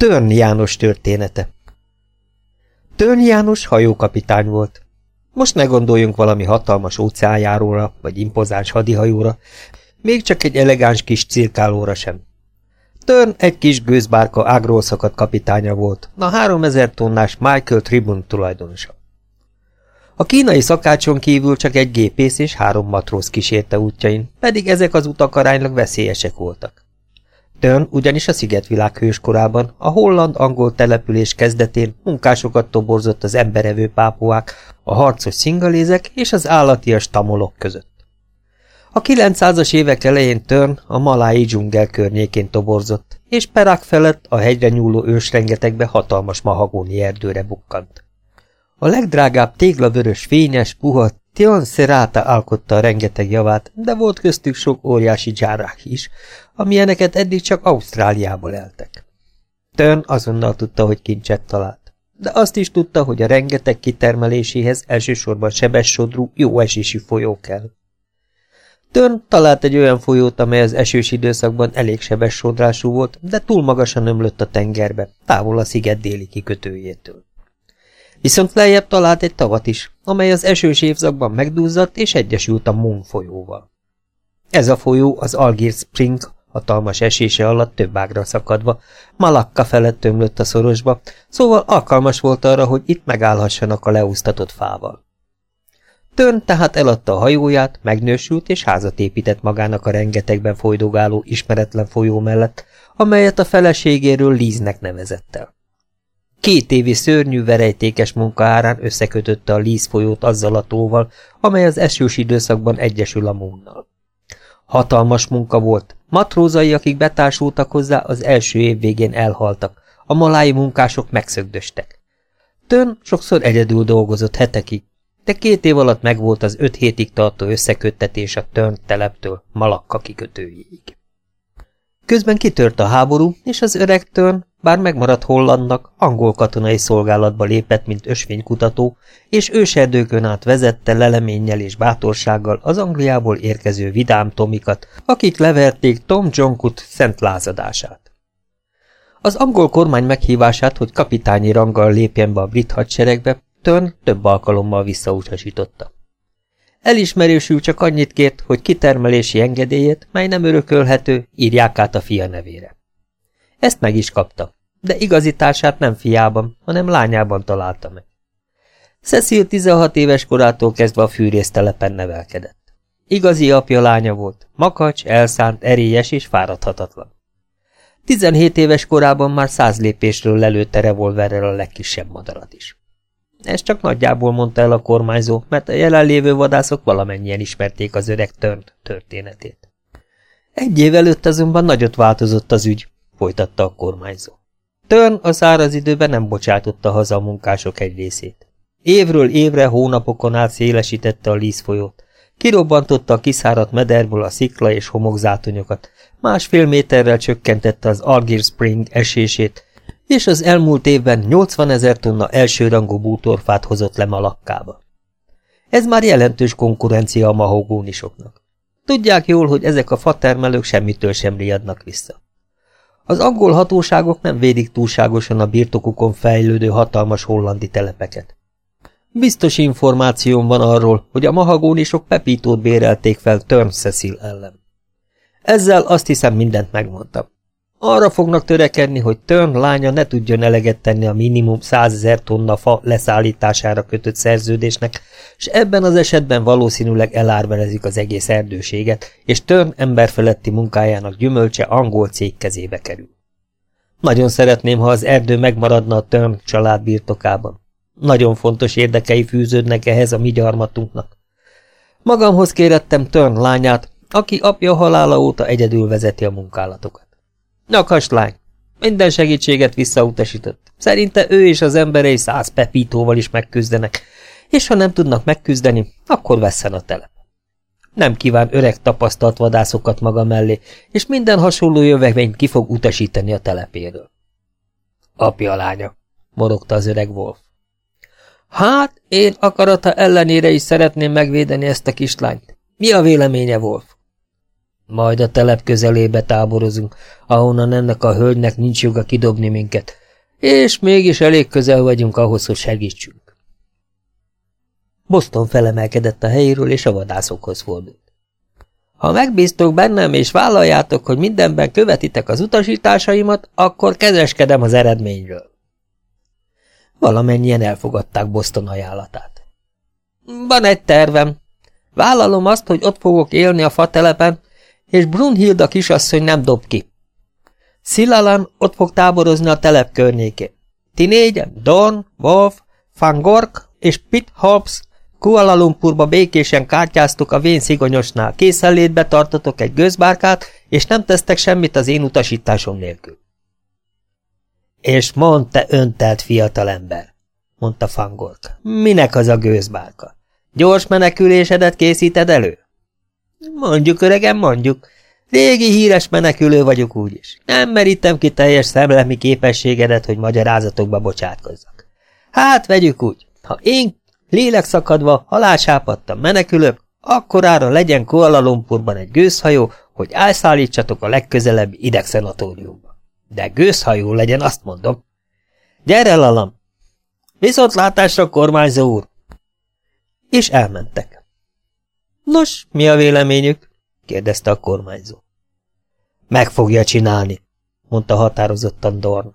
Törn János története Törn János hajókapitány volt. Most ne gondoljunk valami hatalmas óceánjáróra, vagy impozáns hadihajóra, még csak egy elegáns kis cirkálóra sem. Törn egy kis gőzbárka ágról szakadt kapitánya volt, a 3000 tonnás Michael Tribune tulajdonosa. A kínai szakácson kívül csak egy gépész és három matróz kísérte útjain, pedig ezek az utak aránylag veszélyesek voltak. Tön ugyanis a szigetvilág hőskorában, a holland-angol település kezdetén munkásokat toborzott az emberevő pápuák, a harcos szingalézek és az állatias tamolok között. A 900-as évek elején Törn a malái dzsungel környékén toborzott, és Perák felett a hegyre nyúló ősrengetegbe hatalmas mahagóni erdőre bukkant. A legdrágább téglavörös fényes, puha Tion Serata alkotta a rengeteg javát, de volt köztük sok óriási dzsárák is, amilyeneket eddig csak Ausztráliából eltek. Tön azonnal tudta, hogy kincset talált. De azt is tudta, hogy a rengeteg kitermeléséhez elsősorban sebes sodrú, jó esésű folyó kell. Tön talált egy olyan folyót, amely az esős időszakban elég sebes sodrású volt, de túl magasan ömlött a tengerbe, távol a sziget déli kikötőjétől. Viszont lejjebb talált egy tavat is, amely az esős évszakban megduzzadt és egyesült a Moon folyóval. Ez a folyó az Algir Spring hatalmas esése alatt több ágra szakadva, Malakka felett tömlött a szorosba, szóval alkalmas volt arra, hogy itt megállhassanak a leúztatott fával. Tön tehát eladta a hajóját, megnősült és házat épített magának a rengetegben folydogáló ismeretlen folyó mellett, amelyet a feleségéről Líznek nevezett el. Két évi szörnyű verejtékes munka árán összekötötte a Líz folyót azzal a tóval, amely az esős időszakban egyesül a Mónnal. Hatalmas munka volt. Matrózai, akik betársultak hozzá, az első év végén elhaltak. A malái munkások megszögdöstek. Tön sokszor egyedül dolgozott hetekig, de két év alatt megvolt az öt hétig tartó összeköttetés a Tön teleptől Malakka kikötőjéig. Közben kitört a háború, és az öreg Tön, bár megmaradt hollandnak, angol katonai szolgálatba lépett, mint ösvénykutató, és őserdőkön át vezette leleménnyel és bátorsággal az Angliából érkező vidám Tomikat, akik leverték Tom Jonkut szent lázadását. Az angol kormány meghívását, hogy kapitányi ranggal lépjen be a brit hadseregbe, Tön több alkalommal visszautasította. Elismerősül csak annyit kért, hogy kitermelési engedélyét, mely nem örökölhető, írják át a fia nevére. Ezt meg is kapta, de igazi társát nem fiában, hanem lányában találta meg. Cecil 16 éves korától kezdve a fűrésztelepen nevelkedett. Igazi apja lánya volt, makacs, elszánt, erélyes és fáradhatatlan. 17 éves korában már száz lépésről lelőtte revolverrel a legkisebb madarat is. Ez csak nagyjából mondta el a kormányzó, mert a jelenlévő vadászok valamennyien ismerték az öreg tört történetét. Egy év előtt azonban nagyot változott az ügy, folytatta a kormányzó. Tön a száraz időben nem bocsátotta haza a munkások egy részét. Évről évre hónapokon át szélesítette a lízfolyót. Kirobbantotta a kiszáradt mederből a szikla és homokzátonyokat, másfél méterrel csökkentette az Algir Spring esését, és az elmúlt évben 80 ezer tonna elsőrangú bútorfát hozott le Malakkába. Ez már jelentős konkurencia a mahogónisoknak. Tudják jól, hogy ezek a fatermelők semmitől sem riadnak vissza. Az angol hatóságok nem védik túlságosan a birtokukon fejlődő hatalmas hollandi telepeket. Biztos információm van arról, hogy a mahagónisok Pepítót bérelték fel Turn Cecil ellen. Ezzel azt hiszem mindent megmondtam. Arra fognak törekedni, hogy Turn lánya ne tudjon eleget tenni a minimum 100 ezer tonna fa leszállítására kötött szerződésnek, és ebben az esetben valószínűleg elárverezik az egész erdőséget, és Turn emberfeletti munkájának gyümölcse angol cég kezébe kerül. Nagyon szeretném, ha az erdő megmaradna a Turn család birtokában. Nagyon fontos érdekei fűződnek ehhez a mi gyarmatunknak. Magamhoz kérettem Turn lányát, aki apja halála óta egyedül vezeti a munkálatokat. Nyakas lány, minden segítséget visszautasított. Szerinte ő és az emberei száz pepítóval is megküzdenek, és ha nem tudnak megküzdeni, akkor vesszen a telep. Nem kíván öreg tapasztalt vadászokat maga mellé, és minden hasonló jövevényt ki fog utasítani a telepéről. Apja lánya, morogta az öreg Wolf. Hát, én akarata ellenére is szeretném megvédeni ezt a kislányt. Mi a véleménye, Wolf? Majd a telep közelébe táborozunk, ahonnan ennek a hölgynek nincs joga kidobni minket, és mégis elég közel vagyunk ahhoz, hogy segítsünk. Boston felemelkedett a helyéről, és a vadászokhoz fordult. Ha megbíztok bennem, és vállaljátok, hogy mindenben követitek az utasításaimat, akkor kezeskedem az eredményről. Valamennyien elfogadták Boston ajánlatát. Van egy tervem. Vállalom azt, hogy ott fogok élni a fatelepen, és Brunhilda kisasszony nem dob ki. Szilalan ott fog táborozni a telep környékén. Ti négyen, Don, Wolf, Van Gork és Pitt Hobbs Kuala Lumpurba békésen kártyáztuk a vén szigonyosnál, készenlétbe tartotok egy gőzbárkát, és nem tesztek semmit az én utasításom nélkül. És mondd te öntelt fiatalember, mondta Fangork. Minek az a gőzbárka? Gyors menekülésedet készíted elő? Mondjuk, öregem, mondjuk. Régi híres menekülő vagyok úgyis. Nem merítem ki teljes szemlemi képességedet, hogy magyarázatokba bocsátkozzak. Hát, vegyük úgy. Ha én lélekszakadva, halálsápadtam menekülök, akkorára legyen Kuala Lumpurban egy gőzhajó, hogy elszállítsatok a legközelebbi idegszenatóriumba. De gőzhajó legyen, azt mondom. Gyere, lalam! Viszontlátásra, kormányzó úr! És elmentek. Nos, mi a véleményük? kérdezte a kormányzó. Meg fogja csinálni, mondta határozottan Dorn.